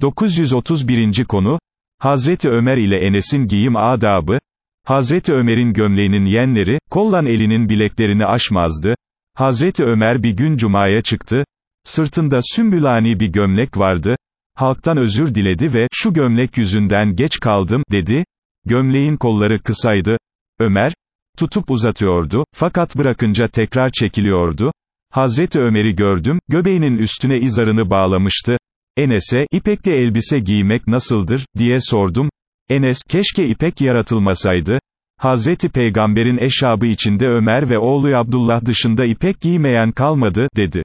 931. konu, Hazreti Ömer ile Enes'in giyim adabı, Hazreti Ömer'in gömleğinin yenleri, kollan elinin bileklerini aşmazdı, Hazreti Ömer bir gün cumaya çıktı, sırtında sümbülani bir gömlek vardı, halktan özür diledi ve, şu gömlek yüzünden geç kaldım, dedi, gömleğin kolları kısaydı, Ömer, tutup uzatıyordu, fakat bırakınca tekrar çekiliyordu, Hazreti Ömer'i gördüm, göbeğinin üstüne izarını bağlamıştı, Enes'e, ipekli elbise giymek nasıldır, diye sordum, Enes, keşke ipek yaratılmasaydı, Hazreti Peygamber'in eşabı içinde Ömer ve oğlu Abdullah dışında ipek giymeyen kalmadı, dedi.